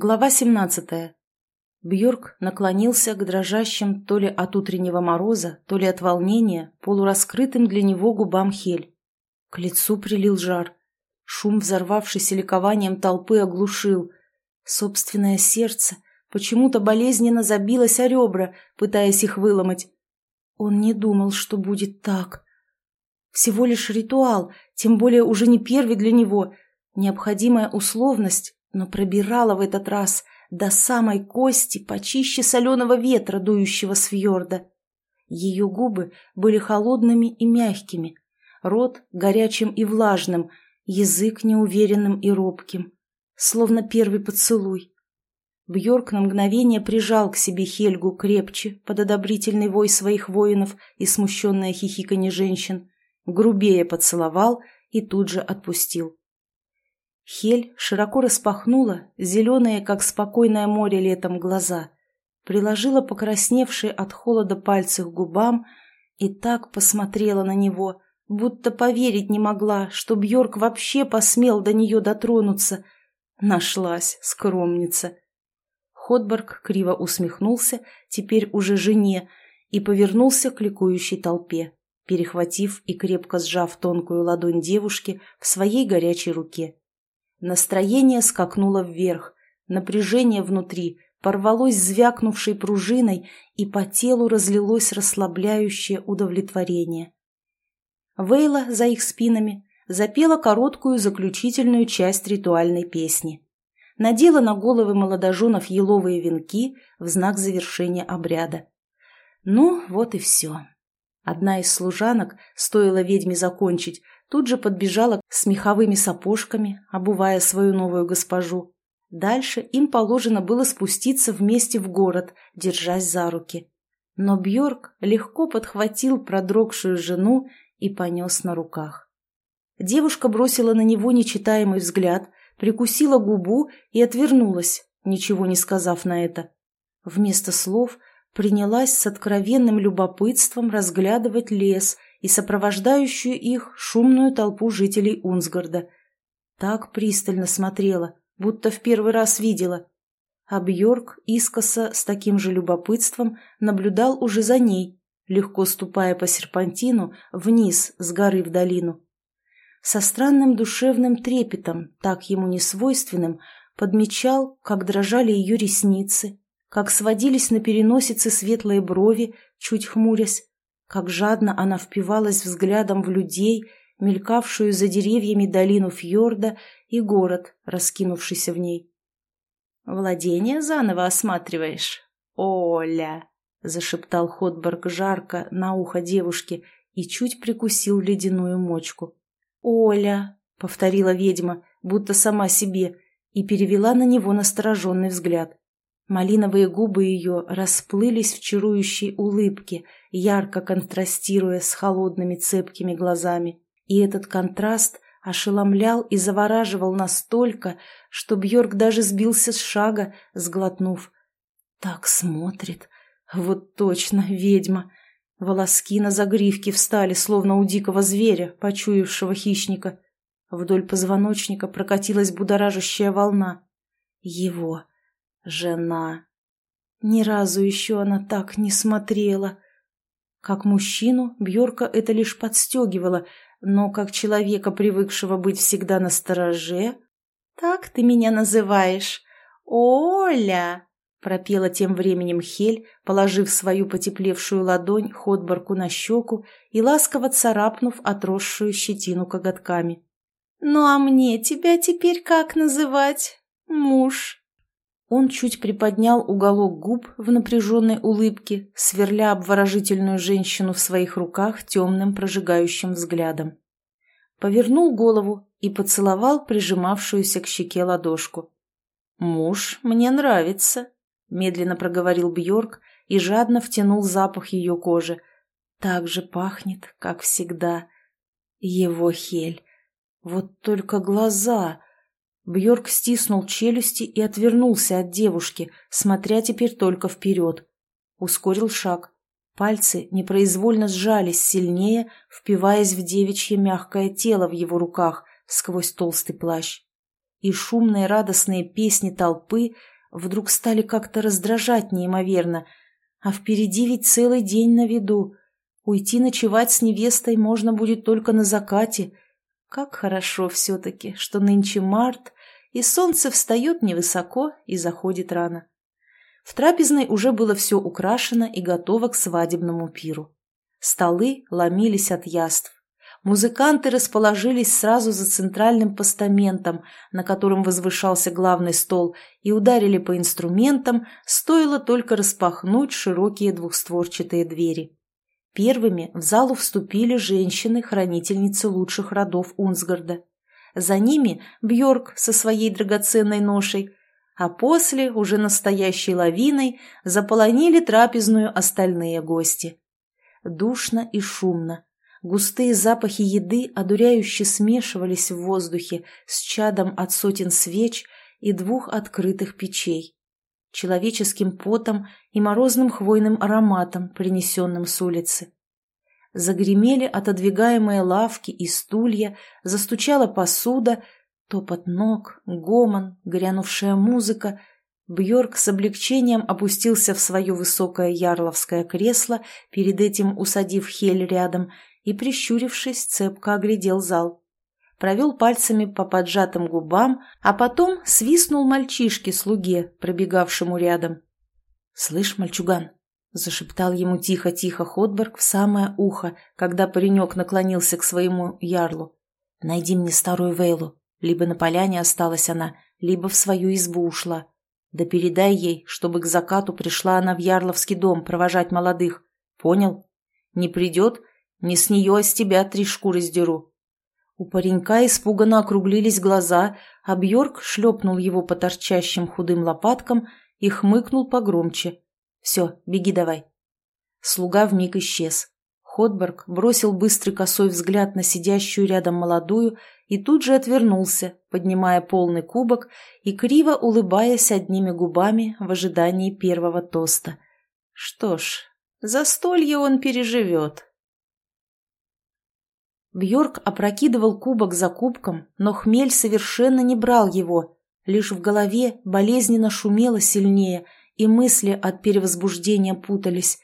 Глава 17. Бьорк наклонился к дрожащим то ли от утреннего мороза, то ли от волнения, полураскрытым для него губам Хель. К лицу прилил жар. Шум взорвавшейся ликованием толпы оглушил. Собственное сердце почему-то болезненно забилось о ребра, пытаясь их выломать. Он не думал, что будет так. Всего лишь ритуал, тем более уже не первый для него, необходимая условность, но пробирала в этот раз до самой кости почище соленого ветра, дующего с фьорда. Ее губы были холодными и мягкими, рот горячим и влажным, язык неуверенным и робким, словно первый поцелуй. Бьорк на мгновение прижал к себе Хельгу крепче под одобрительный вой своих воинов и смущенное хихиканье женщин, грубее поцеловал и тут же отпустил. Хель широко распахнула зеленые, как спокойное море летом, глаза, приложила покрасневшие от холода пальцы к губам и так посмотрела на него, будто поверить не могла, что Бьорк вообще посмел до нее дотронуться. Нашлась скромница. Ходберг криво усмехнулся, теперь уже жене, и повернулся к ликующей толпе, перехватив и крепко сжав тонкую ладонь девушки в своей горячей руке. Настроение скакнуло вверх, напряжение внутри порвалось звякнувшей пружиной, и по телу разлилось расслабляющее удовлетворение. Вейла за их спинами запела короткую заключительную часть ритуальной песни. Надела на головы молодоженов еловые венки в знак завершения обряда. Ну, вот и все. Одна из служанок, стоило ведьме закончить, тут же подбежала с меховыми сапожками, обувая свою новую госпожу. Дальше им положено было спуститься вместе в город, держась за руки. Но Бьорк легко подхватил продрогшую жену и понес на руках. Девушка бросила на него нечитаемый взгляд, прикусила губу и отвернулась, ничего не сказав на это. Вместо слов принялась с откровенным любопытством разглядывать лес и сопровождающую их шумную толпу жителей Унсгарда. Так пристально смотрела, будто в первый раз видела. А Бьорк искоса с таким же любопытством наблюдал уже за ней, легко ступая по серпантину вниз с горы в долину. Со странным душевным трепетом, так ему не свойственным, подмечал, как дрожали ее ресницы, как сводились на переносице светлые брови, чуть хмурясь, как жадно она впивалась взглядом в людей, мелькавшую за деревьями долину фьорда и город, раскинувшийся в ней. «Владение заново осматриваешь, Оля!» — зашептал Ходберг жарко на ухо девушки и чуть прикусил ледяную мочку. «Оля!» — повторила ведьма, будто сама себе, и перевела на него настороженный взгляд. Малиновые губы ее расплылись в чарующей улыбке, ярко контрастируя с холодными цепкими глазами. И этот контраст ошеломлял и завораживал настолько, что Бьорк даже сбился с шага, сглотнув. «Так смотрит. Вот точно, ведьма!» Волоски на загривке встали, словно у дикого зверя, почуявшего хищника. Вдоль позвоночника прокатилась будоражащая волна. Его Жена. Ни разу еще она так не смотрела. Как мужчину Бьорка это лишь подстегивало, но как человека, привыкшего быть всегда на стороже... «Так ты меня называешь? Оля!» — пропела тем временем Хель, положив свою потеплевшую ладонь Ходборку на щеку и ласково царапнув отросшую щетину коготками. «Ну а мне тебя теперь как называть? Муж?» Он чуть приподнял уголок губ в напряженной улыбке, сверля обворожительную женщину в своих руках темным прожигающим взглядом. Повернул голову и поцеловал прижимавшуюся к щеке ладошку. «Муж мне нравится», — медленно проговорил Бьорк и жадно втянул запах ее кожи. «Так же пахнет, как всегда. Его хель. Вот только глаза...» Бьорк стиснул челюсти и отвернулся от девушки, смотря теперь только вперед. Ускорил шаг. Пальцы непроизвольно сжались сильнее, впиваясь в девичье мягкое тело в его руках сквозь толстый плащ. и шумные радостные песни толпы вдруг стали как-то раздражать неимоверно. А впереди ведь целый день на виду. Уйти ночевать с невестой можно будет только на закате. Как хорошо все-таки, что нынче март, и солнце встает невысоко и заходит рано. В трапезной уже было все украшено и готово к свадебному пиру. Столы ломились от яств. Музыканты расположились сразу за центральным постаментом, на котором возвышался главный стол, и ударили по инструментам, стоило только распахнуть широкие двухстворчатые двери. Первыми в залу вступили женщины-хранительницы лучших родов Унсгарда. За ними Бьорк со своей драгоценной ношей, а после, уже настоящей лавиной, заполонили трапезную остальные гости. Душно и шумно. Густые запахи еды одуряюще смешивались в воздухе с чадом от сотен свеч и двух открытых печей, человеческим потом и морозным хвойным ароматом, принесенным с улицы. Загремели отодвигаемые лавки и стулья, застучала посуда, топот ног, гомон, грянувшая музыка. Бьорк с облегчением опустился в свое высокое ярловское кресло, перед этим усадив Хель рядом, и, прищурившись, цепко оглядел зал. Провел пальцами по поджатым губам, а потом свистнул мальчишке-слуге, пробегавшему рядом. «Слышь, мальчуган!» — зашептал ему тихо-тихо Ходберг в самое ухо, когда паренек наклонился к своему ярлу. «Найди мне старую Вейлу. Либо на поляне осталась она, либо в свою избу ушла. Да передай ей, чтобы к закату пришла она в Ярловский дом провожать молодых. Понял? Не придет, не с нее, а с тебя три шкуры сдеру». У паренька испуганно округлились глаза, а Бьорк шлепнул его по торчащим худым лопаткам и хмыкнул погромче. Все, беги давай. Слуга вмиг исчез. Ходберг бросил быстрый косой взгляд на сидящую рядом молодую и тут же отвернулся, поднимая полный кубок и криво улыбаясь одними губами в ожидании первого тоста. Что ж, застолье он переживет. Бьорк опрокидывал кубок за кубком, но хмель совершенно не брал его. Лишь в голове болезненно шумело сильнее – и мысли от перевозбуждения путались.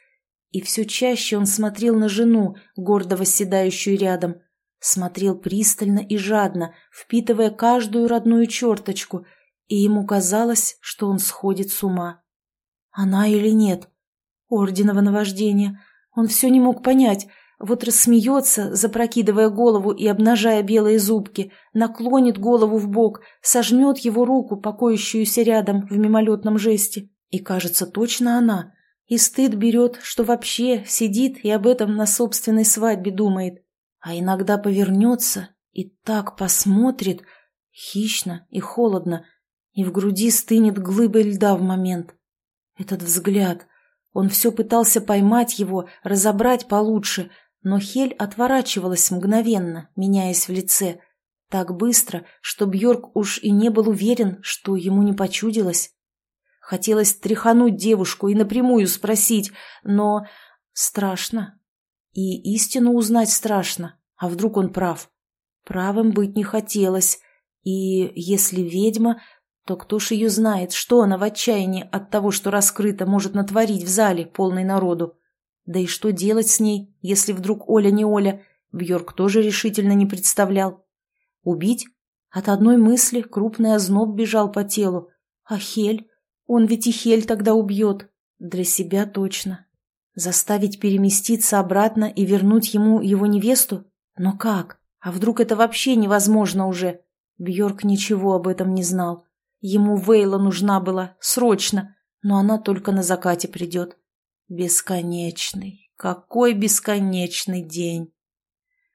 И все чаще он смотрел на жену, гордо восседающую рядом. Смотрел пристально и жадно, впитывая каждую родную черточку, и ему казалось, что он сходит с ума. Она или нет? Орденово наваждение. Он все не мог понять. Вот рассмеется, запрокидывая голову и обнажая белые зубки, наклонит голову в бок, сожмет его руку, покоящуюся рядом в мимолетном жесте. И, кажется, точно она. И стыд берет, что вообще сидит и об этом на собственной свадьбе думает. А иногда повернется и так посмотрит, хищно и холодно, и в груди стынет глыбой льда в момент. Этот взгляд. Он все пытался поймать его, разобрать получше, но Хель отворачивалась мгновенно, меняясь в лице. Так быстро, что Бьорк уж и не был уверен, что ему не почудилось. Хотелось тряхануть девушку и напрямую спросить, но страшно. И истину узнать страшно, а вдруг он прав. Правым быть не хотелось, и если ведьма, то кто ж ее знает, что она в отчаянии от того, что раскрыто, может натворить в зале, полной народу. Да и что делать с ней, если вдруг Оля не Оля, Бьорк тоже решительно не представлял. Убить? От одной мысли крупный озноб бежал по телу. А Хель? Он ведь и Хель тогда убьет. Для себя точно. Заставить переместиться обратно и вернуть ему его невесту? Но как? А вдруг это вообще невозможно уже? Бьорк ничего об этом не знал. Ему Вейла нужна была, срочно, но она только на закате придет. Бесконечный, какой бесконечный день!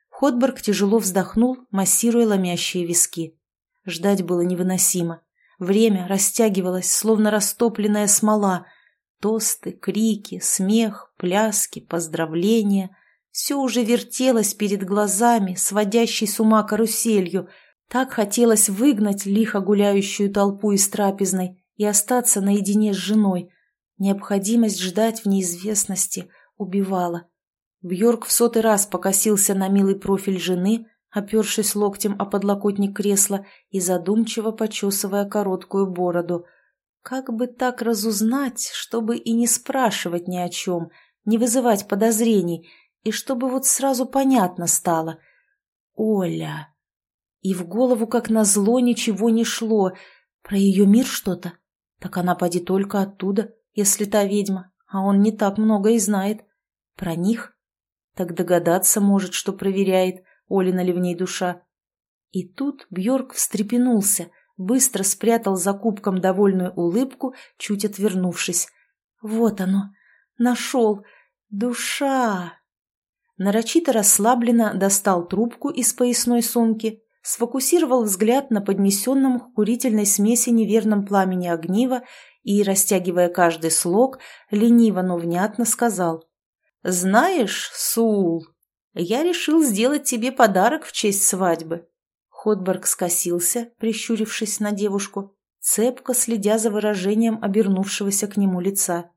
Ходберг тяжело вздохнул, массируя ломящие виски. Ждать было невыносимо. Время растягивалось, словно растопленная смола. Тосты, крики, смех, пляски, поздравления. Все уже вертелось перед глазами, сводящей с ума каруселью. Так хотелось выгнать лихо гуляющую толпу из трапезной и остаться наедине с женой. Необходимость ждать в неизвестности убивала. Бьорк в сотый раз покосился на милый профиль жены, опершись локтем о подлокотник кресла и задумчиво почесывая короткую бороду. Как бы так разузнать, чтобы и не спрашивать ни о чем, не вызывать подозрений, и чтобы вот сразу понятно стало. Оля. И в голову, как назло, ничего не шло. Про ее мир что-то? Так она поди только оттуда, если та ведьма, а он не так много и знает. Про них? Так догадаться может, что проверяет, Олина ли в ней душа. И тут Бьорк встрепенулся, быстро спрятал за кубком довольную улыбку, чуть отвернувшись. Вот оно, нашел, душа. Нарочито расслабленно достал трубку из поясной сумки, сфокусировал взгляд на поднесенном к курительной смеси неверном пламени огнива и, растягивая каждый слог, лениво, но внятно сказал. «Знаешь, Сул, я решил сделать тебе подарок в честь свадьбы». Ходберг скосился, прищурившись на девушку, цепко следя за выражением обернувшегося к нему лица.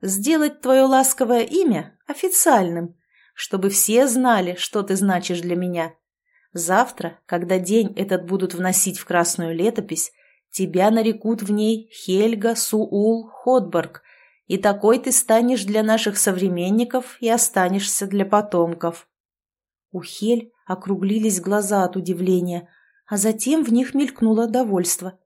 «Сделать твое ласковое имя официальным, чтобы все знали, что ты значишь для меня. Завтра, когда день этот будут вносить в красную летопись, тебя нарекут в ней Хельга Суул Ходберг, и такой ты станешь для наших современников и останешься для потомков. У Хель округлились глаза от удивления, а затем в них мелькнуло довольство.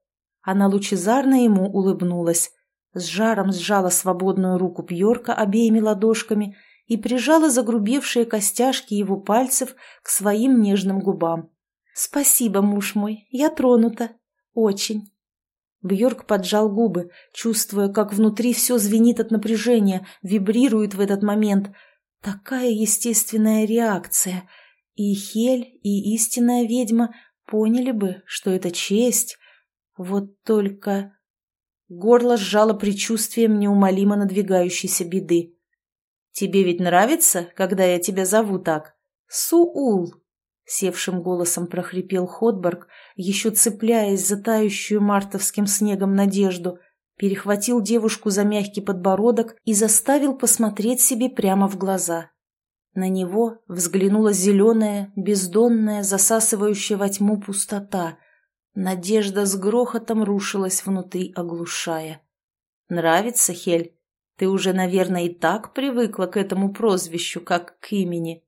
Она лучезарно ему улыбнулась, с жаром сжала свободную руку Пьорка обеими ладошками – и прижала загрубевшие костяшки его пальцев к своим нежным губам. «Спасибо, муж мой, я тронута. Очень». Бьорк поджал губы, чувствуя, как внутри все звенит от напряжения, вибрирует в этот момент. Такая естественная реакция. И Хель, и истинная ведьма поняли бы, что это честь. Вот только... Горло сжало предчувствием неумолимо надвигающейся беды. «Тебе ведь нравится, когда я тебя зову так?» «Суул!» — севшим голосом прохрипел Ходберг, еще цепляясь за тающую мартовским снегом надежду, перехватил девушку за мягкий подбородок и заставил посмотреть себе прямо в глаза. На него взглянула зеленая, бездонная, засасывающая во тьму пустота. Надежда с грохотом рушилась внутри, оглушая. «Нравится, Хель?» Ты уже, наверное, и так привыкла к этому прозвищу, как к имени.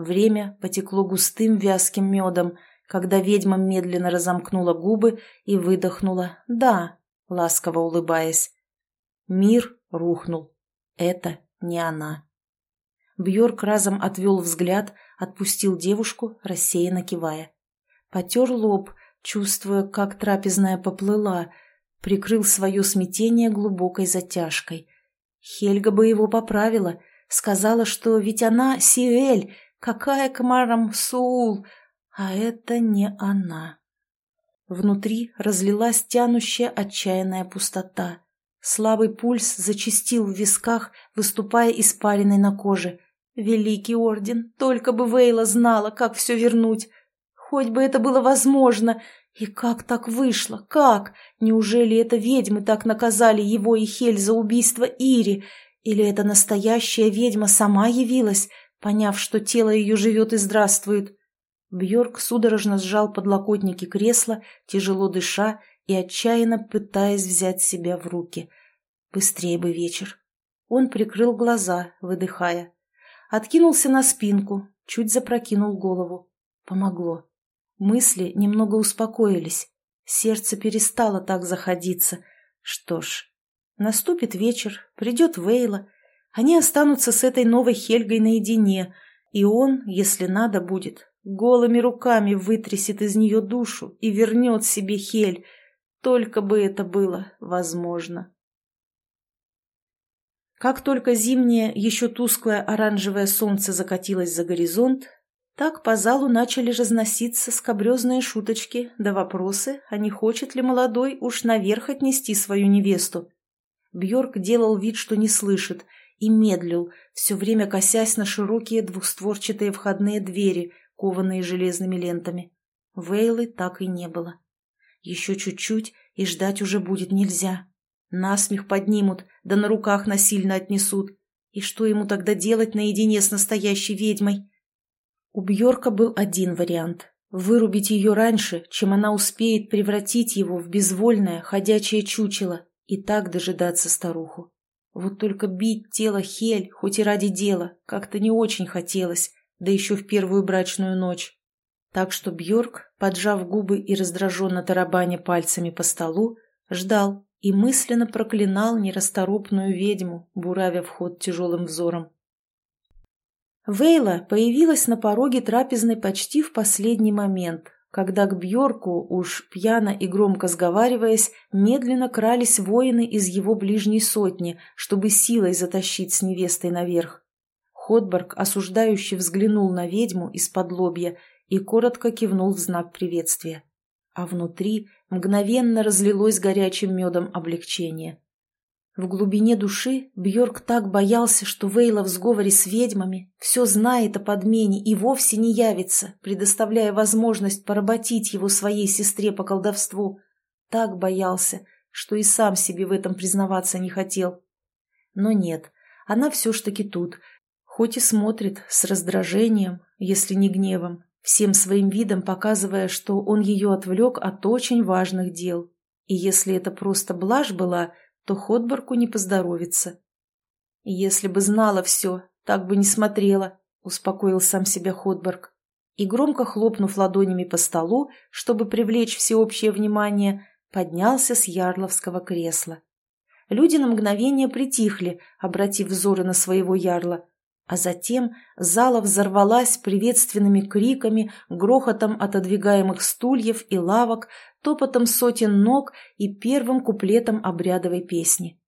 Время потекло густым вязким медом, когда ведьма медленно разомкнула губы и выдохнула «да», ласково улыбаясь. Мир рухнул. Это не она. Бьорк разом отвел взгляд, отпустил девушку, рассеянно кивая. Потер лоб, чувствуя, как трапезная поплыла, прикрыл свое смятение глубокой затяжкой. Хельга бы его поправила, сказала, что ведь она Сиэль, какая комаром Суул, а это не она. Внутри разлилась тянущая отчаянная пустота. Слабый пульс зачастил в висках, выступая испаренной на коже. Великий орден, только бы Вейла знала, как все вернуть. Хоть бы это было возможно, и как так вышло? Как? Неужели это ведьмы так наказали его и Хель за убийство Ири? Или это настоящая ведьма сама явилась, поняв, что тело ее живет и здравствует? Бьорк судорожно сжал подлокотники кресла, тяжело дыша и отчаянно пытаясь взять себя в руки. Быстрее бы вечер. Он прикрыл глаза, выдыхая. Откинулся на спинку, чуть запрокинул голову. Помогло. Мысли немного успокоились. Сердце перестало так заходиться. Что ж, наступит вечер, придет Вейла. Они останутся с этой новой Хельгой наедине, и он, если надо будет, голыми руками вытрясет из нее душу и вернет себе Хель. Только бы это было возможно. Как только зимнее, еще тусклое оранжевое солнце закатилось за горизонт, так по залу начали разноситься скобрезные шуточки да вопросы, а не хочет ли молодой уж наверх отнести свою невесту. Бьорк делал вид, что не слышит, и медлил, все время косясь на широкие двухстворчатые входные двери, кованные железными лентами. Вейлы так и не было. Еще чуть-чуть, и ждать уже будет нельзя. Насмех поднимут, да на руках насильно отнесут. И что ему тогда делать наедине с настоящей ведьмой? У Бьорка был один вариант – вырубить ее раньше, чем она успеет превратить его в безвольное, ходячее чучело, и так дожидаться старуху. Вот только бить тело Хель, хоть и ради дела, как-то не очень хотелось, да еще в первую брачную ночь. Так что Бьорк, поджав губы и раздраженно тарабаня пальцами по столу, ждал и мысленно проклинал нерасторопную ведьму, буравя вход тяжелым взором. Вейла появилась на пороге трапезной почти в последний момент, когда к Бьорку, уж пьяно и громко сговариваясь, медленно крались воины из его ближней сотни, чтобы силой затащить с невестой наверх. Ходборг осуждающе взглянул на ведьму из-под лобья и коротко кивнул в знак приветствия. А внутри мгновенно разлилось горячим медом облегчение. В глубине души Бьорк так боялся, что Вейла в сговоре с ведьмами все знает о подмене и вовсе не явится, предоставляя возможность поработить его своей сестре по колдовству. Так боялся, что и сам себе в этом признаваться не хотел. Но нет, она все ж таки тут, хоть и смотрит с раздражением, если не гневом, всем своим видом показывая, что он ее отвлек от очень важных дел. И если это просто блажь была – то Ходборку не поздоровится. «Если бы знала все, так бы не смотрела», — успокоил сам себя Ходборг. И, громко хлопнув ладонями по столу, чтобы привлечь всеобщее внимание, поднялся с ярловского кресла. Люди на мгновение притихли, обратив взоры на своего ярла, а затем зала взорвалась приветственными криками, грохотом отодвигаемых стульев и лавок, топотом сотен ног и первым куплетом обрядовой песни.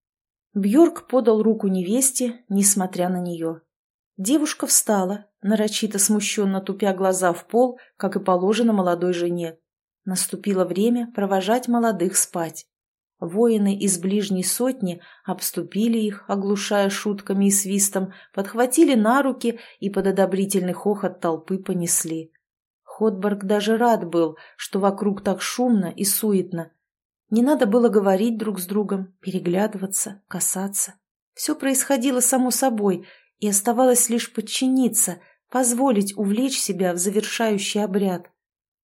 Бьорк подал руку невесте, несмотря на нее. Девушка встала, нарочито смущенно тупя глаза в пол, как и положено молодой жене. Наступило время провожать молодых спать. Воины из ближней сотни обступили их, оглушая шутками и свистом, подхватили на руки и под одобрительный хохот толпы понесли. Ходборг даже рад был, что вокруг так шумно и суетно. Не надо было говорить друг с другом, переглядываться, касаться. Все происходило само собой, и оставалось лишь подчиниться, позволить увлечь себя в завершающий обряд.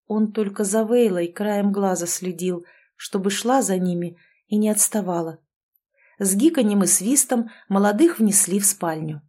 Он только за Вейлой краем глаза следил, чтобы шла за ними – и не отставала. С гиканьем и свистом молодых внесли в спальню.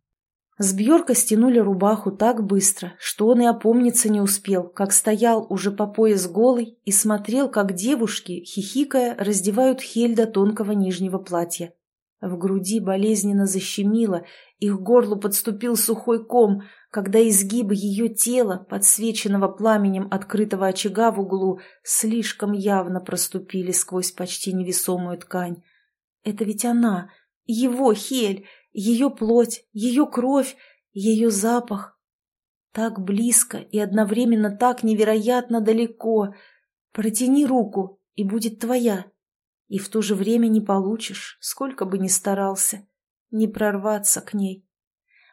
С Бьорка стянули рубаху так быстро, что он и опомниться не успел, как стоял уже по пояс голый и смотрел, как девушки, хихикая, раздевают хель до тонкого нижнего платья. В груди болезненно защемило, их горлу подступил сухой ком, когда изгибы ее тела, подсвеченного пламенем открытого очага в углу, слишком явно проступили сквозь почти невесомую ткань. Это ведь она, его Хель, ее плоть, ее кровь, ее запах. Так близко и одновременно так невероятно далеко. Протяни руку, и будет твоя. И в то же время не получишь, сколько бы ни старался. Не прорваться к ней.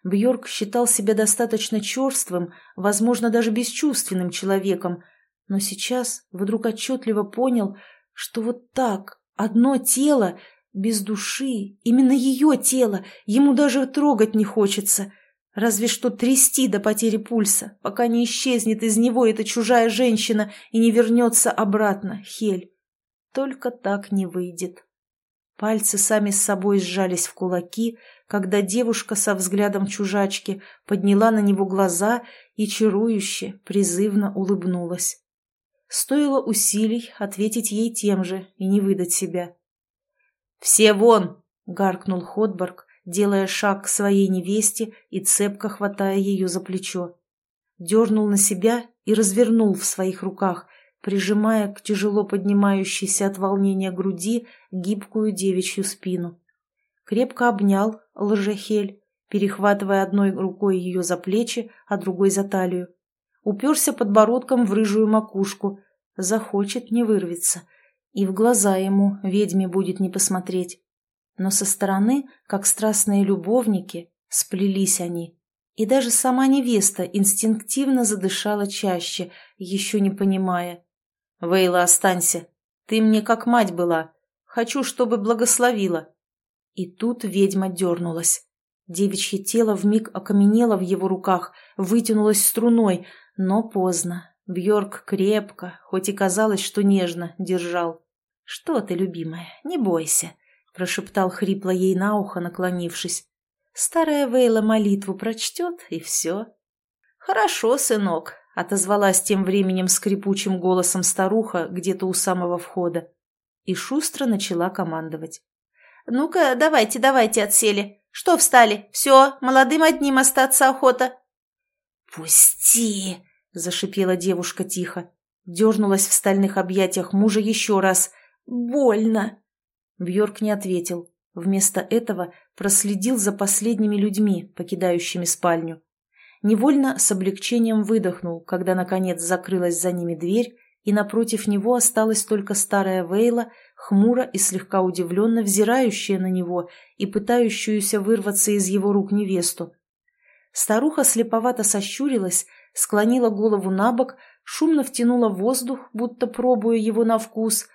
Бьорк считал себя достаточно черствым, возможно, даже бесчувственным человеком, но сейчас вдруг отчетливо понял, что вот так, одно тело, без души, именно ее тело, ему даже трогать не хочется, разве что трясти до потери пульса, пока не исчезнет из него эта чужая женщина и не вернется обратно, Хель. Только так не выйдет. Пальцы сами с собой сжались в кулаки, когда девушка со взглядом чужачки подняла на него глаза и чарующе, призывно улыбнулась. Стоило усилий ответить ей тем же и не выдать себя. «Все вон!» — гаркнул Ходборг, делая шаг к своей невесте и цепко хватая ее за плечо. Дернул на себя и развернул в своих руках, прижимая к тяжело поднимающейся от волнения груди гибкую девичью спину. Крепко обнял лжехель, перехватывая одной рукой ее за плечи, а другой за талию. Уперся подбородком в рыжую макушку. Захочет, не вырвется. И в глаза ему ведьме будет не посмотреть. Но со стороны, как страстные любовники, сплелись они. И даже сама невеста инстинктивно задышала чаще, еще не понимая, «Вейла, останься. Ты мне как мать была. Хочу, чтобы благословила». И тут ведьма дернулась. Девичье тело вмиг окаменело в его руках, вытянулось струной, но поздно. Бьорк крепко, хоть и казалось, что нежно, держал. «Что ты, любимая, не бойся», — прошептал хрипло ей на ухо, наклонившись. «Старая Вейла молитву прочтет, и все». «Хорошо, сынок», — отозвалась тем временем скрипучим голосом старуха где-то у самого входа. И шустро начала командовать. «Ну-ка, давайте, давайте отсели. Что встали? Все, молодым одним остаться охота». «Пусти!» — зашипела девушка тихо. Дернулась в стальных объятиях мужа еще раз. «Больно!» Бьорк не ответил. Вместо этого проследил за последними людьми, покидающими спальню. Невольно с облегчением выдохнул, когда, наконец, закрылась за ними дверь, и напротив него осталась только старая Вейла, хмуро и слегка удивленно взирающая на него и пытающуюся вырваться из его рук невесту. Старуха слеповато сощурилась, склонила голову на бок, шумно втянула воздух, будто пробуя его на вкус,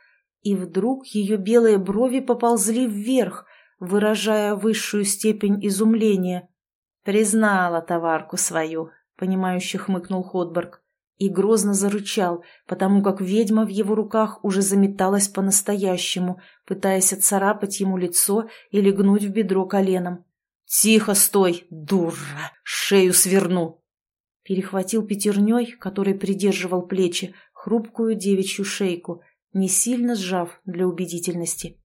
и вдруг ее белые брови поползли вверх, выражая высшую степень изумления. «Признала товарку свою», — понимающе хмыкнул Ходберг и грозно зарычал, потому как ведьма в его руках уже заметалась по-настоящему, пытаясь отцарапать ему лицо и легнуть в бедро коленом. «Тихо стой, дура! Шею сверну!» Перехватил пятерней, который придерживал плечи, хрупкую девичью шейку, не сильно сжав для убедительности.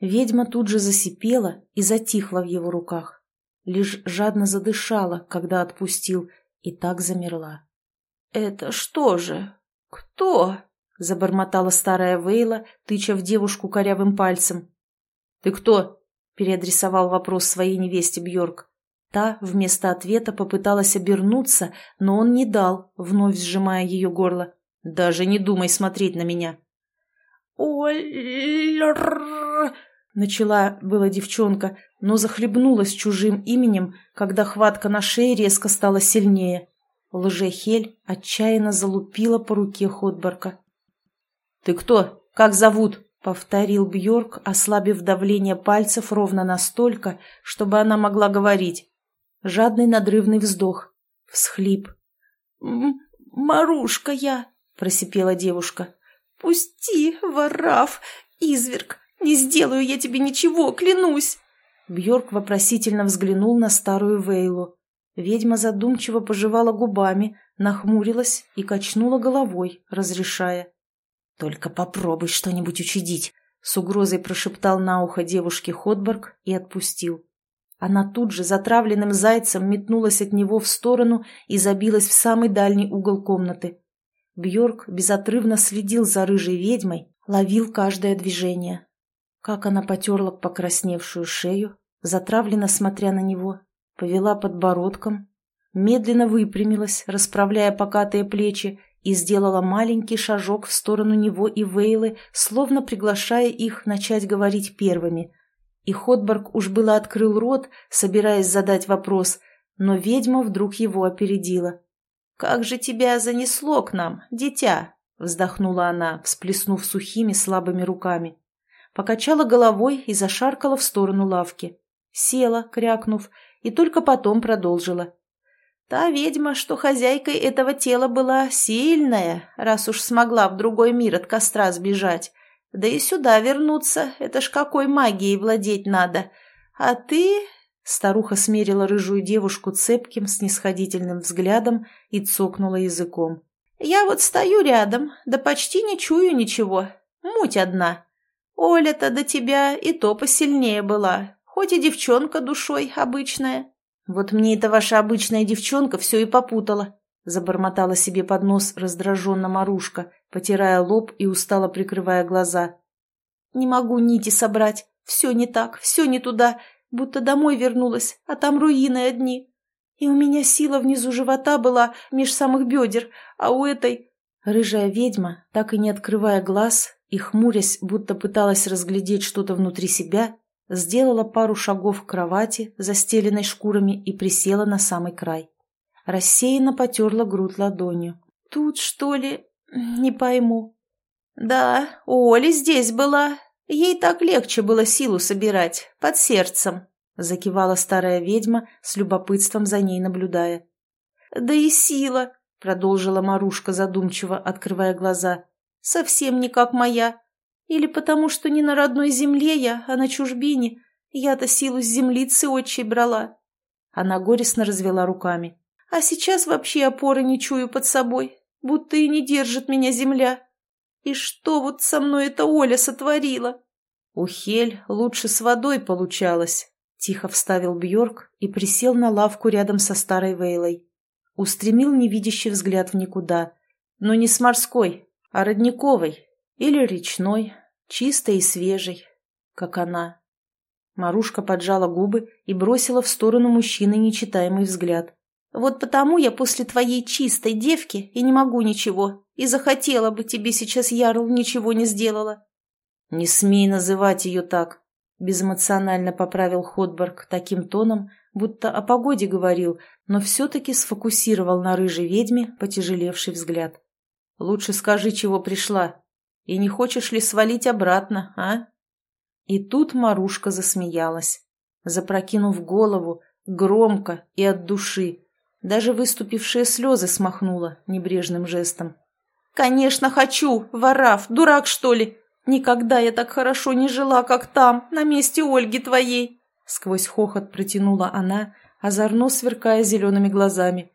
Ведьма тут же засипела и затихла в его руках. Лишь жадно задышала, когда отпустил, и так замерла. «Это что же? Кто?» — забормотала старая Вейла, тыча в девушку корявым пальцем. «Ты кто?» — переадресовал вопрос своей невесте Бьорк. Та вместо ответа попыталась обернуться, но он не дал, вновь сжимая ее горло. «Даже не думай смотреть на меня!» «Оллер!» — начала была девчонка, но захлебнулась чужим именем, когда хватка на шее резко стала сильнее. Лжехель отчаянно залупила по руке Ходборка. «Ты кто? Как зовут?» — повторил Бьорк, ослабив давление пальцев ровно настолько, чтобы она могла говорить. Жадный надрывный вздох. Всхлип. «Марушка я!» — просипела девушка. «Пусти, вораф, изверг! Не сделаю я тебе ничего, клянусь!» Бьорк вопросительно взглянул на старую Вейлу. Ведьма задумчиво пожевала губами, нахмурилась и качнула головой, разрешая. «Только попробуй что-нибудь учудить!» — с угрозой прошептал на ухо девушке Ходберг и отпустил. Она тут же затравленным зайцем метнулась от него в сторону и забилась в самый дальний угол комнаты. Бьорк безотрывно следил за рыжей ведьмой, ловил каждое движение. Как она потерла покрасневшую шею, затравленно смотря на него, повела подбородком, медленно выпрямилась, расправляя покатые плечи, и сделала маленький шажок в сторону него и Вейлы, словно приглашая их начать говорить первыми. И Ходборг уж было открыл рот, собираясь задать вопрос, но ведьма вдруг его опередила. «Как же тебя занесло к нам, дитя?» — вздохнула она, всплеснув сухими слабыми руками. Покачала головой и зашаркала в сторону лавки. Села, крякнув, и только потом продолжила. Та ведьма, что хозяйкой этого тела была сильная, раз уж смогла в другой мир от костра сбежать. Да и сюда вернуться, это ж какой магией владеть надо. А ты... Старуха смерила рыжую девушку цепким, снисходительным взглядом и цокнула языком. «Я вот стою рядом, да почти не чую ничего. Муть одна. Оля-то до тебя и то посильнее была, Хоть и девчонка душой обычная. Вот мне эта ваша обычная девчонка все и попутала. Забормотала себе под нос раздраженно Марушка, потирая лоб и устало прикрывая глаза. Не могу нити собрать. Все не так, все не туда. Будто домой вернулась, а там руины одни. И у меня сила внизу живота была, меж самых бедер, а у этой... Рыжая ведьма, так и не открывая глаз и хмурясь, будто пыталась разглядеть что-то внутри себя, Сделала пару шагов к кровати, застеленной шкурами, и присела на самый край. Рассеянно потерла грудь ладонью. «Тут, что ли? Не пойму». «Да, Оля здесь была. Ей так легче было силу собирать, под сердцем. — закивала старая ведьма, с любопытством за ней наблюдая. «Да и сила!» — продолжила Марушка задумчиво, открывая глаза. «Совсем не как моя. Или потому, что не на родной земле я, а на чужбине. Я-то силу с землицы отчей брала». Она горестно развела руками. «А сейчас вообще опоры не чую под собой, будто и не держит меня земля. И что вот со мной эта Оля сотворила?» «У Хель лучше с водой получалось», — тихо вставил Бьорк и присел на лавку рядом со старой Вейлой. Устремил невидящий взгляд в никуда. Но не с морской, а родниковой или речной, чистой и свежей, как она. Марушка поджала губы и бросила в сторону мужчины нечитаемый взгляд. «Вот потому я после твоей чистой девки и не могу ничего, и захотела бы тебе сейчас, Ярл, ничего не сделала». «Не смей называть ее так», — безэмоционально поправил Ходборг таким тоном, будто о погоде говорил, но все-таки сфокусировал на рыжей ведьме потяжелевший взгляд. «Лучше скажи, чего пришла, и не хочешь ли свалить обратно, а?» И тут Марушка засмеялась, запрокинув голову, громко и от души. Даже выступившие слезы смахнула небрежным жестом. «Конечно хочу, вораф, дурак что ли? Никогда я так хорошо не жила, как там, на месте Ольги твоей!» Сквозь хохот протянула она, озорно сверкая зелеными глазами.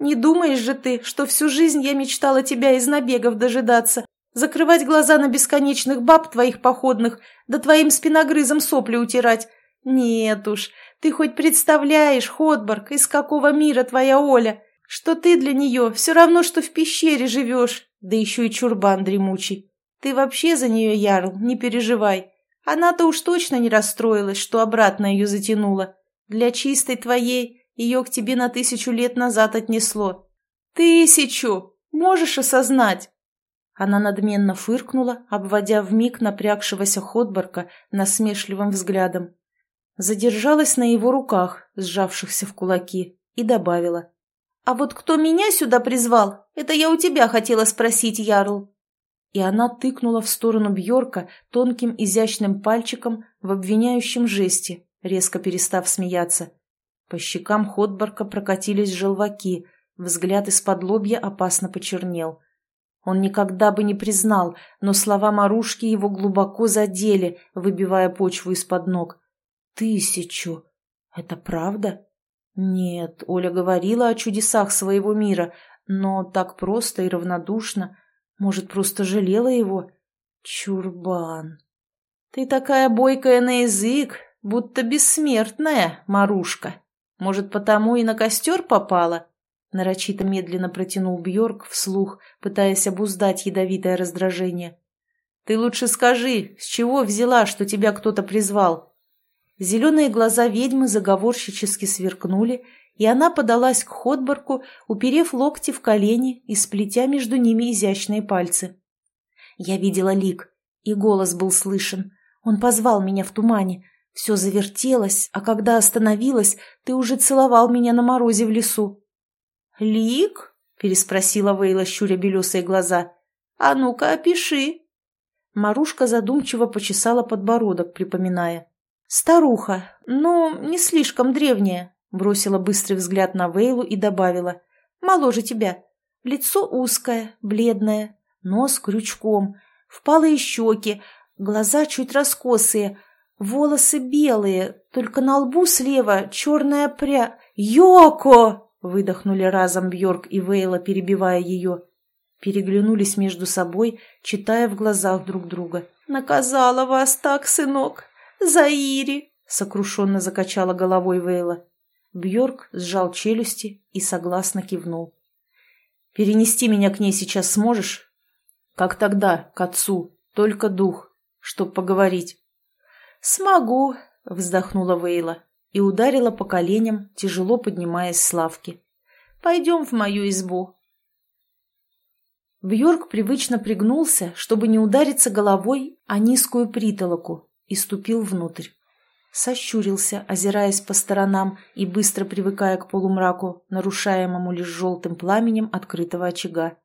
«Не думаешь же ты, что всю жизнь я мечтала тебя из набегов дожидаться, закрывать глаза на бесконечных баб твоих походных, да твоим спиногрызом сопли утирать? Нет уж, ты хоть представляешь, Ходборг, из какого мира твоя Оля, что ты для нее все равно, что в пещере живешь, да еще и чурбан дремучий. Ты вообще за нее, Ярл, не переживай. Она-то уж точно не расстроилась, что обратно ее затянуло. Для чистой твоей ее к тебе на тысячу лет назад отнесло. Тысячу! Можешь осознать? Она надменно фыркнула, обводя вмиг напрягшегося Ходборка насмешливым взглядом. Задержалась на его руках, сжавшихся в кулаки, и добавила. «А вот кто меня сюда призвал, это я у тебя хотела спросить, Ярл и она тыкнула в сторону Бьорка тонким изящным пальчиком в обвиняющем жесте, резко перестав смеяться. По щекам Ходборка прокатились желваки, взгляд из-под лобья опасно почернел. Он никогда бы не признал, но слова Марушки его глубоко задели, выбивая почву из-под ног. «Тысячу! Это правда?» «Нет, Оля говорила о чудесах своего мира, но так просто и равнодушно. Может, просто жалела его? Чурбан. Ты такая бойкая на язык, будто бессмертная, Марушка. Может, потому и на костер попала? Нарочито медленно протянул Бьорк вслух, пытаясь обуздать ядовитое раздражение. Ты лучше скажи, с чего взяла, что тебя кто-то призвал? Зеленые глаза ведьмы заговорщически сверкнули, и она подалась к Ходборку, уперев локти в колени и сплетя между ними изящные пальцы. Я видела лик, и голос был слышен. Он позвал меня в тумане. Все завертелось, а когда остановилась, ты уже целовал меня на морозе в лесу. «Лик?» — переспросила Вейла, щуря белесые глаза. «А ну-ка, опиши!» Марушка задумчиво почесала подбородок, припоминая. «Старуха, ну, не слишком древняя, Бросила быстрый взгляд на Вейлу и добавила. «Моложе тебя. Лицо узкое, бледное, нос крючком, впалые щеки, глаза чуть раскосые, волосы белые, только на лбу слева черная пря... «Йоко!» — выдохнули разом Бьорк и Вейла, перебивая ее. Переглянулись между собой, читая в глазах друг друга. «Наказала вас так, сынок! Заири!» — сокрушенно закачала головой Вейла. Бьорк сжал челюсти и согласно кивнул. «Перенести меня к ней сейчас сможешь?» «Как тогда, к отцу, только дух, чтоб поговорить». «Смогу», — вздохнула Вейла и ударила по коленям, тяжело поднимаясь с лавки. «Пойдем в мою избу». Бьорк привычно пригнулся, чтобы не удариться головой о низкую притолоку, и ступил внутрь сощурился, озираясь по сторонам и быстро привыкая к полумраку, нарушаемому лишь желтым пламенем открытого очага.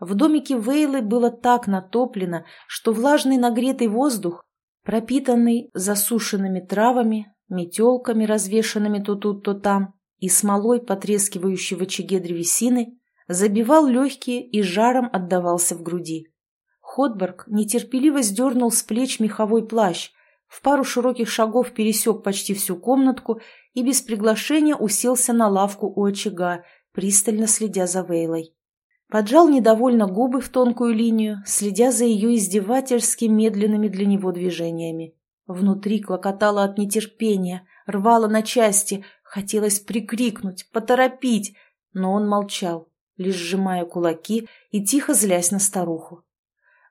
В домике Вейлы было так натоплено, что влажный нагретый воздух, пропитанный засушенными травами, метелками, развешанными то тут, то там, и смолой, потрескивающей в очаге древесины, забивал легкие и жаром отдавался в груди. Ходберг нетерпеливо сдернул с плеч меховой плащ, в пару широких шагов пересек почти всю комнатку и без приглашения уселся на лавку у очага, пристально следя за Вейлой. Поджал недовольно губы в тонкую линию, следя за ее издевательски медленными для него движениями. Внутри клокотало от нетерпения, рвало на части, хотелось прикрикнуть, поторопить, но он молчал, лишь сжимая кулаки и тихо злясь на старуху.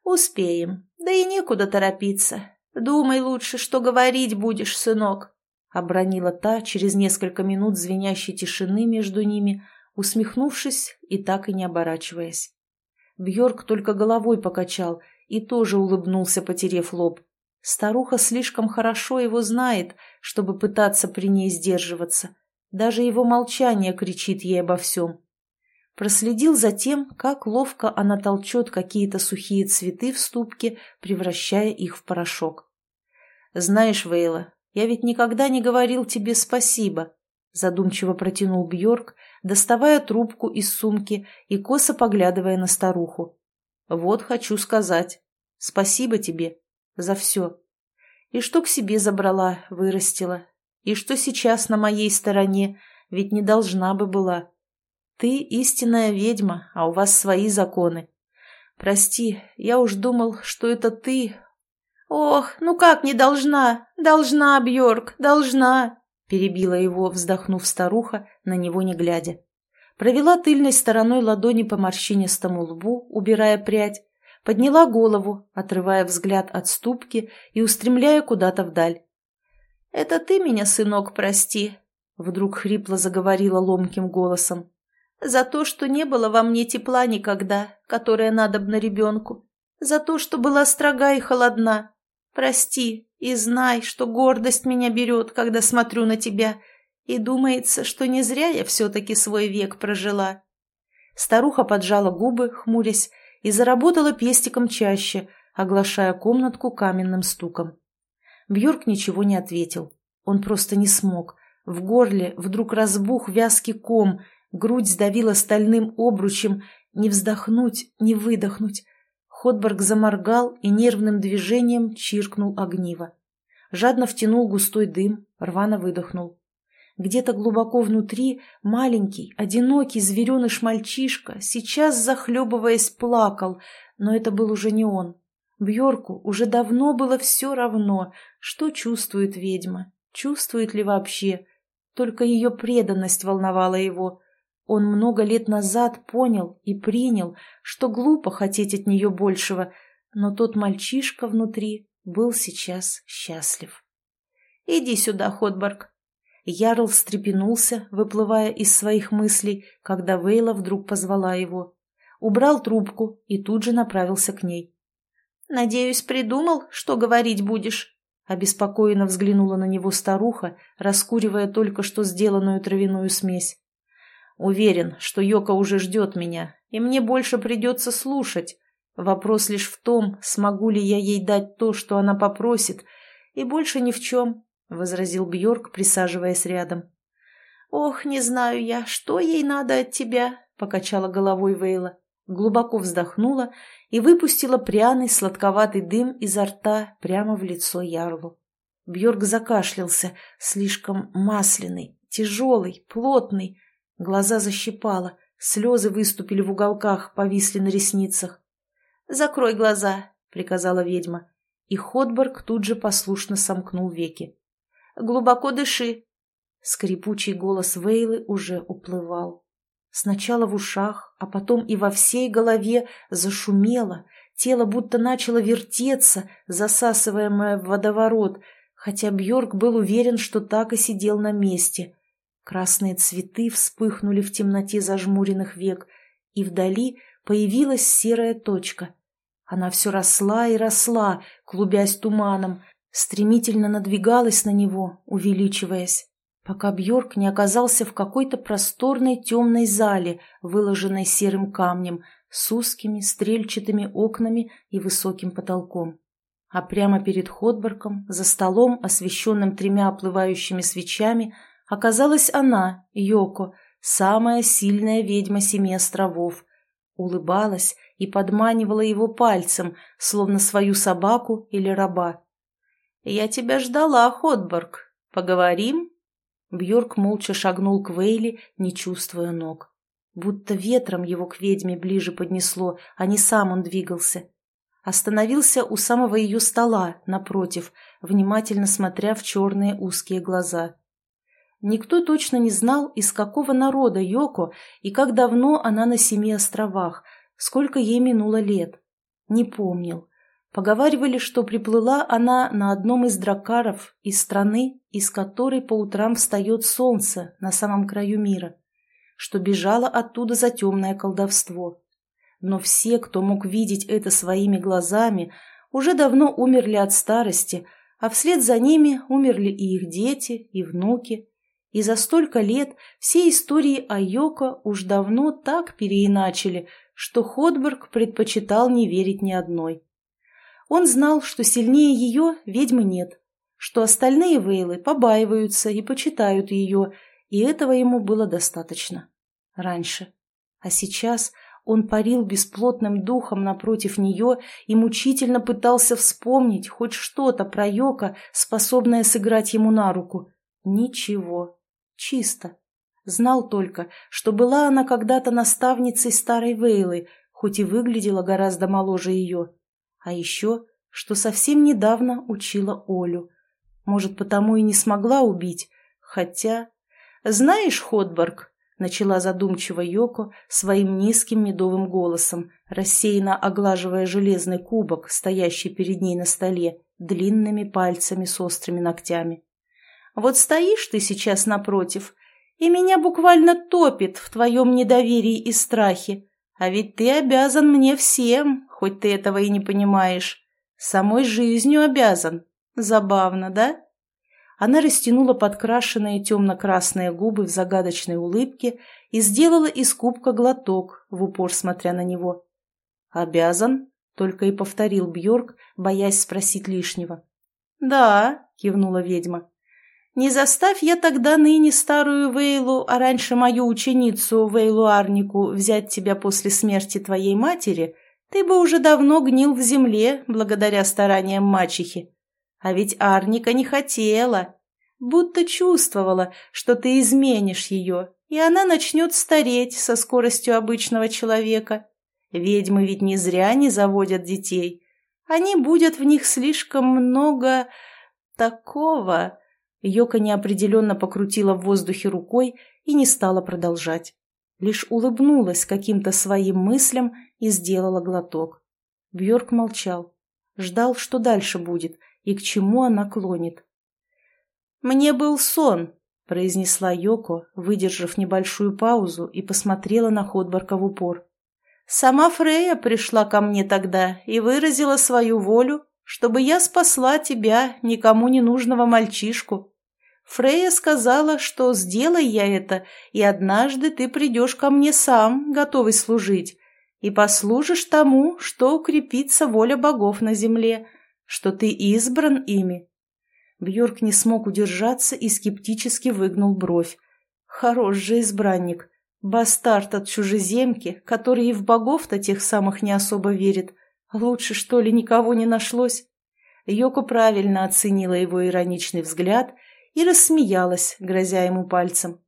«Успеем, да и некуда торопиться. Думай лучше, что говорить будешь, сынок», — обронила та через несколько минут звенящей тишины между ними, усмехнувшись и так и не оборачиваясь. Бьорк только головой покачал и тоже улыбнулся, потерев лоб. Старуха слишком хорошо его знает, чтобы пытаться при ней сдерживаться. Даже его молчание кричит ей обо всем. Проследил за тем, как ловко она толчет какие-то сухие цветы в ступке, превращая их в порошок. «Знаешь, Вейла, я ведь никогда не говорил тебе спасибо», задумчиво протянул Бьорк, доставая трубку из сумки и косо поглядывая на старуху. «Вот хочу сказать. Спасибо тебе за все. И что к себе забрала, вырастила. И что сейчас на моей стороне, ведь не должна бы была. Ты истинная ведьма, а у вас свои законы. Прости, я уж думал, что это ты. Ох, ну как не должна? Должна, Бьорк, должна, перебила его, вздохнув старуха, на него не глядя. Провела тыльной стороной ладони по морщинистому лбу, убирая прядь, подняла голову, отрывая взгляд от ступки и устремляя куда-то вдаль. «Это ты меня, сынок, прости», — вдруг хрипло заговорила ломким голосом за то, что не было во мне тепла никогда, которое надобно ребенку, за то, что была строга и холодна. Прости и знай, что гордость меня берет, когда смотрю на тебя, и думается, что не зря я все-таки свой век прожила». Старуха поджала губы, хмурясь, и заработала пестиком чаще, оглашая комнатку каменным стуком. Бьорк ничего не ответил. Он просто не смог. В горле вдруг разбух вязкий ком, Грудь сдавила стальным обручем, не вздохнуть, не выдохнуть. Ходберг заморгал и нервным движением чиркнул огниво. Жадно втянул густой дым, рвано выдохнул. Где-то глубоко внутри маленький, одинокий звереныш-мальчишка, сейчас захлебываясь, плакал, но это был уже не он. Бьорку уже давно было все равно, что чувствует ведьма, чувствует ли вообще. Только ее преданность волновала его. Он много лет назад понял и принял, что глупо хотеть от нее большего, но тот мальчишка внутри был сейчас счастлив. «Иди сюда, Ходборг!» Ярл встрепенулся, выплывая из своих мыслей, когда Вейла вдруг позвала его. Убрал трубку и тут же направился к ней. «Надеюсь, придумал, что говорить будешь?» Обеспокоенно взглянула на него старуха, раскуривая только что сделанную травяную смесь. Уверен, что Йока уже ждет меня, и мне больше придется слушать. Вопрос лишь в том, смогу ли я ей дать то, что она попросит, и больше ни в чем, — возразил Бьорк, присаживаясь рядом. «Ох, не знаю я, что ей надо от тебя», — покачала головой Вейла, глубоко вздохнула и выпустила пряный сладковатый дым изо рта прямо в лицо Ярлу. Бьорк закашлялся, слишком масляный, тяжелый, плотный, Глаза защипало, слезы выступили в уголках, повисли на ресницах. «Закрой глаза», — приказала ведьма, и Ходберг тут же послушно сомкнул веки. «Глубоко дыши». Скрипучий голос Вейлы уже уплывал. Сначала в ушах, а потом и во всей голове зашумело, тело будто начало вертеться, засасываемое в водоворот, хотя Бьорк был уверен, что так и сидел на месте — Красные цветы вспыхнули в темноте зажмуренных век, и вдали появилась серая точка. Она все росла и росла, клубясь туманом, стремительно надвигалась на него, увеличиваясь, пока Бьорк не оказался в какой-то просторной темной зале, выложенной серым камнем, с узкими стрельчатыми окнами и высоким потолком. А прямо перед Ходборком, за столом, освещенным тремя оплывающими свечами, оказалась она, Йоко, самая сильная ведьма Семи островов. Улыбалась и подманивала его пальцем, словно свою собаку или раба. «Я тебя ждала, Ходборг. Поговорим?» Бьорк молча шагнул к Вейли, не чувствуя ног. Будто ветром его к ведьме ближе поднесло, а не сам он двигался. Остановился у самого ее стола, напротив, внимательно смотря в черные узкие глаза. Никто точно не знал, из какого народа Йоко и как давно она на Семи островах, сколько ей минуло лет. Не помнил. Поговаривали, что приплыла она на одном из дракаров из страны, из которой по утрам встает солнце на самом краю мира, что бежала оттуда за темное колдовство. Но все, кто мог видеть это своими глазами, уже давно умерли от старости, а вслед за ними умерли и их дети, и внуки. И за столько лет все истории о Йоко уж давно так переиначили, что Ходберг предпочитал не верить ни одной. Он знал, что сильнее ее ведьмы нет, что остальные Вейлы побаиваются и почитают ее, и этого ему было достаточно. Раньше. А сейчас он парил бесплотным духом напротив нее и мучительно пытался вспомнить хоть что-то про Йока, способное сыграть ему на руку. Ничего. Чисто. Знал только, что была она когда-то наставницей старой Вейлы, хоть и выглядела гораздо моложе ее. А еще, что совсем недавно учила Олю. Может, потому и не смогла убить. Хотя... «Знаешь, Ходборг, — начала задумчиво Йоко своим низким медовым голосом, рассеянно оглаживая железный кубок, стоящий перед ней на столе, длинными пальцами с острыми ногтями. «Вот стоишь ты сейчас напротив, и меня буквально топит в твоем недоверии и страхе. А ведь ты обязан мне всем, хоть ты этого и не понимаешь. Самой жизнью обязан. Забавно, да? Она растянула подкрашенные темно-красные губы в загадочной улыбке и сделала из кубка глоток, в упор смотря на него. «Обязан?» — только и повторил Бьорк, боясь спросить лишнего. «Да», — кивнула ведьма. Не заставь я тогда ныне старую Вейлу, а раньше мою ученицу Вейлу Арнику взять тебя после смерти твоей матери, ты бы уже давно гнил в земле благодаря стараниям мачехи. А ведь Арника не хотела, будто чувствовала, что ты изменишь ее, и она начнет стареть со скоростью обычного человека. Ведьмы ведь не зря не заводят детей. Они будут в них слишком много такого Йока неопределенно покрутила в воздухе рукой и не стала продолжать. Лишь улыбнулась каким-то своим мыслям и сделала глоток. Бьорк молчал. Ждал, что дальше будет и к чему она клонит. «Мне был сон», — произнесла Йоко, выдержав небольшую паузу и посмотрела на Ходборка в упор. «Сама Фрея пришла ко мне тогда и выразила свою волю, чтобы я спасла тебя, никому не нужного мальчишку. Фрея сказала, что сделай я это, и однажды ты придешь ко мне сам, готовый служить, и послужишь тому, что укрепится воля богов на земле, что ты избран ими. Бьорк не смог удержаться и скептически выгнул бровь. Хорош же избранник. Бастард от чужеземки, который и в богов-то тех самых не особо верит. Лучше, что ли, никого не нашлось? Йоко правильно оценила его ироничный взгляд и рассмеялась, грозя ему пальцем.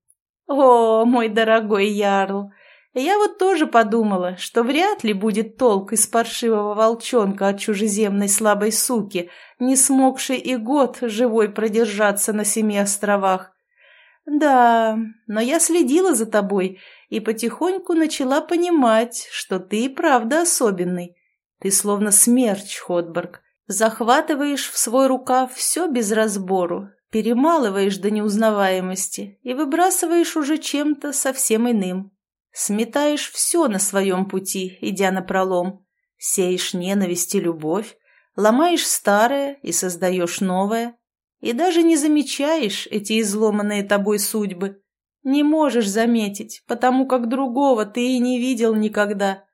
«О, мой дорогой Ярл, я вот тоже подумала, что вряд ли будет толк из паршивого волчонка от чужеземной слабой суки, не смогшей и год живой продержаться на семи островах. Да, но я следила за тобой и потихоньку начала понимать, что ты и правда особенный. Ты словно смерч, Ходберг, захватываешь в свой рукав все без разбору, перемалываешь до неузнаваемости и выбрасываешь уже чем-то совсем иным. Сметаешь все на своем пути, идя на пролом. Сеешь ненависть и любовь, ломаешь старое и создаешь новое. И даже не замечаешь эти изломанные тобой судьбы. Не можешь заметить, потому как другого ты и не видел никогда.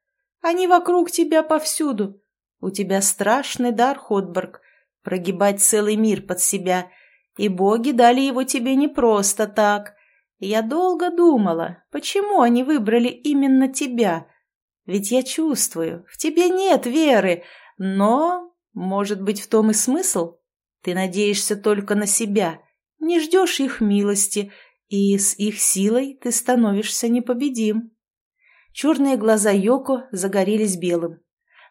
Они вокруг тебя повсюду. У тебя страшный дар, Ходберг, прогибать целый мир под себя, и боги дали его тебе не просто так. Я долго думала, почему они выбрали именно тебя. Ведь я чувствую, в тебе нет веры, но, может быть, в том и смысл? Ты надеешься только на себя, не ждешь их милости, и с их силой ты становишься непобедим. Черные глаза Йоко загорелись белым.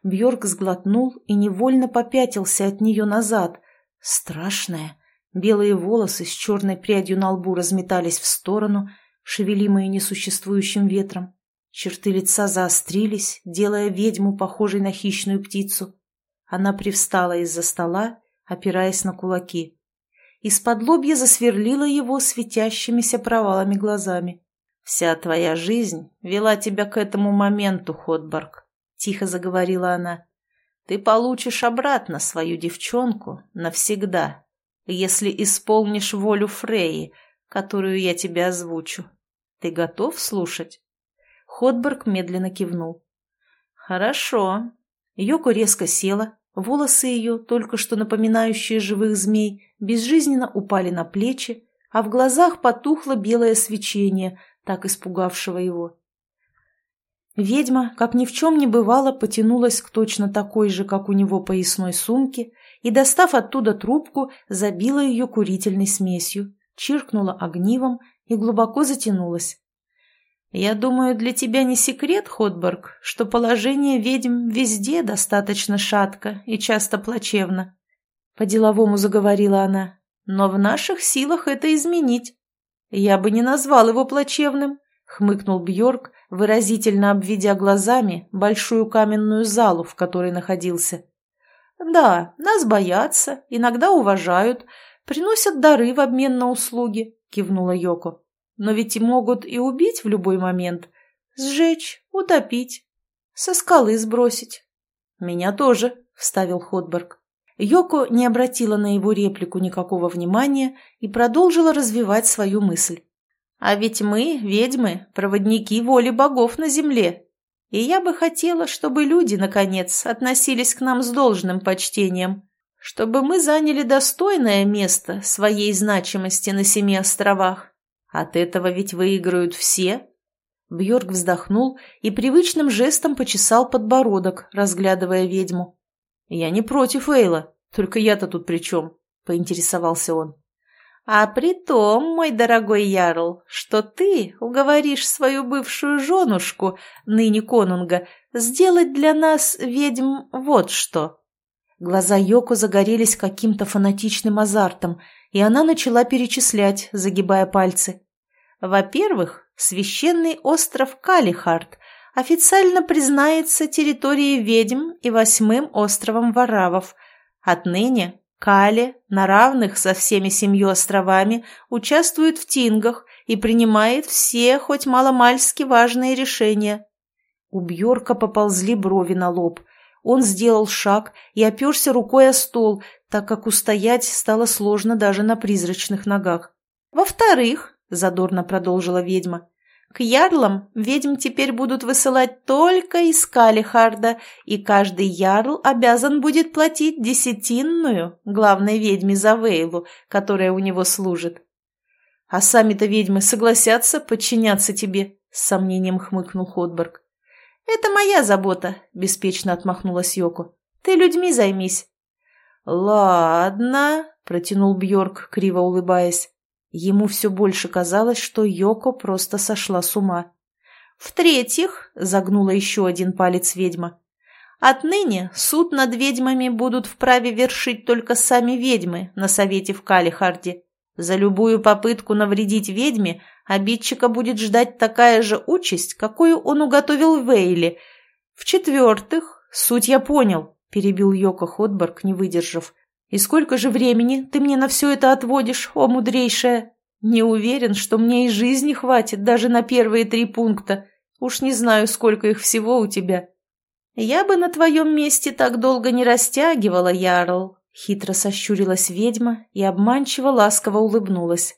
Бьорк сглотнул и невольно попятился от нее назад. Страшная. Белые волосы с черной прядью на лбу разметались в сторону, шевелимые несуществующим ветром. Черты лица заострились, делая ведьму похожей на хищную птицу. Она привстала из-за стола, опираясь на кулаки. Из-под лобья засверлила его светящимися провалами глазами. «Вся твоя жизнь вела тебя к этому моменту, Ходборг», — тихо заговорила она. «Ты получишь обратно свою девчонку навсегда, если исполнишь волю Фреи, которую я тебе озвучу. Ты готов слушать?» Ходберг медленно кивнул. «Хорошо». Йоко резко села, волосы ее, только что напоминающие живых змей, безжизненно упали на плечи, а в глазах потухло белое свечение, так испугавшего его. Ведьма, как ни в чем не бывало, потянулась к точно такой же, как у него, поясной сумке и, достав оттуда трубку, забила ее курительной смесью, чиркнула огнивом и глубоко затянулась. «Я думаю, для тебя не секрет, Ходберг, что положение ведьм везде достаточно шатко и часто плачевно. По-деловому заговорила она. Но в наших силах это изменить. Я бы не назвал его плачевным, хмыкнул Бьорк, выразительно обведя глазами большую каменную залу, в которой находился. Да, нас боятся, иногда уважают, приносят дары в обмен на услуги, кивнула Йоко. Но ведь и могут и убить в любой момент. Сжечь, утопить, со скалы сбросить. Меня тоже, вставил Ходберг. Йоко не обратила на его реплику никакого внимания и продолжила развивать свою мысль. «А ведь мы, ведьмы, проводники воли богов на земле. И я бы хотела, чтобы люди, наконец, относились к нам с должным почтением, чтобы мы заняли достойное место своей значимости на семи островах. От этого ведь выиграют все». Бьорк вздохнул и привычным жестом почесал подбородок, разглядывая ведьму. «Я не против Эйла, только я-то тут при чем?» — поинтересовался он. «А при том, мой дорогой Ярл, что ты уговоришь свою бывшую женушку, ныне конунга, сделать для нас, ведьм, вот что». Глаза Йоко загорелись каким-то фанатичным азартом, и она начала перечислять, загибая пальцы. «Во-первых, священный остров Калихард официально признается территорией ведьм и восьмым островом Варавов. Отныне Кали на равных со всеми семью островами участвует в тингах и принимает все хоть маломальски важные решения. У Бьорка поползли брови на лоб. Он сделал шаг и оперся рукой о стол, так как устоять стало сложно даже на призрачных ногах. «Во-вторых», — задорно продолжила ведьма, к ярлам ведьм теперь будут высылать только из Калихарда, и каждый ярл обязан будет платить десятинную главной ведьме за Вейлу, которая у него служит. — А сами-то ведьмы согласятся подчиняться тебе? — с сомнением хмыкнул Ходберг. — Это моя забота, — беспечно отмахнулась Йоко. — Ты людьми займись. — Ладно, — протянул Бьорк, криво улыбаясь. Ему все больше казалось, что Йоко просто сошла с ума. «В-третьих», — загнула еще один палец ведьма, «отныне суд над ведьмами будут вправе вершить только сами ведьмы на совете в Калихарде. За любую попытку навредить ведьме обидчика будет ждать такая же участь, какую он уготовил Вейли. В-четвертых, суть я понял», — перебил Йоко Ходборг, не выдержав. «И сколько же времени ты мне на все это отводишь, о мудрейшая? Не уверен, что мне и жизни хватит даже на первые три пункта. Уж не знаю, сколько их всего у тебя». «Я бы на твоем месте так долго не растягивала, Ярл», — хитро сощурилась ведьма и обманчиво ласково улыбнулась.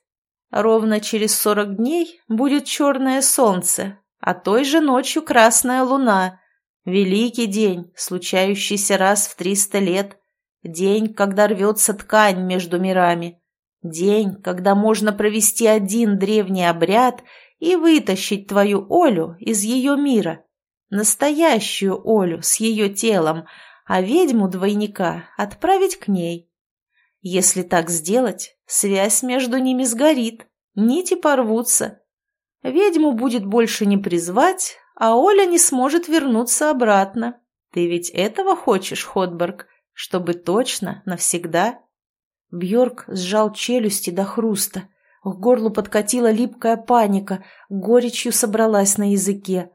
«Ровно через сорок дней будет черное солнце, а той же ночью красная луна. Великий день, случающийся раз в триста лет. День, когда рвется ткань между мирами. День, когда можно провести один древний обряд и вытащить твою Олю из ее мира. Настоящую Олю с ее телом, а ведьму-двойника отправить к ней. Если так сделать, связь между ними сгорит, нити порвутся. Ведьму будет больше не призвать, а Оля не сможет вернуться обратно. Ты ведь этого хочешь, Ходберг, чтобы точно, навсегда?» Бьорк сжал челюсти до хруста. К горлу подкатила липкая паника, горечью собралась на языке.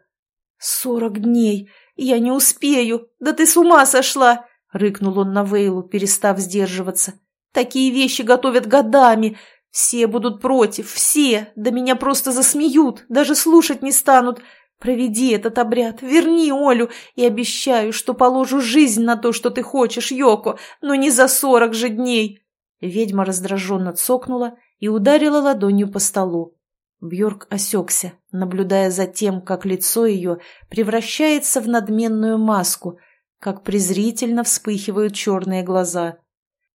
«Сорок дней! Я не успею! Да ты с ума сошла!» — рыкнул он на Вейлу, перестав сдерживаться. «Такие вещи готовят годами! Все будут против, все! Да меня просто засмеют, даже слушать не станут! Проведи этот обряд, верни Олю, и обещаю, что положу жизнь на то, что ты хочешь, Йоко, но не за сорок же дней!» Ведьма раздраженно цокнула и ударила ладонью по столу. Бьорк осекся, наблюдая за тем, как лицо ее превращается в надменную маску, как презрительно вспыхивают черные глаза.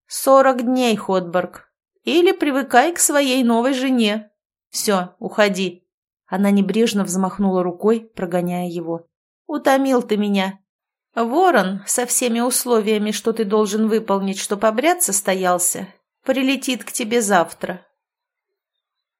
«Сорок дней, Ходборг. Или привыкай к своей новой жене. Все, уходи». Она небрежно взмахнула рукой, прогоняя его. «Утомил ты меня. Ворон, со всеми условиями, что ты должен выполнить, чтоб обряд состоялся, прилетит к тебе завтра.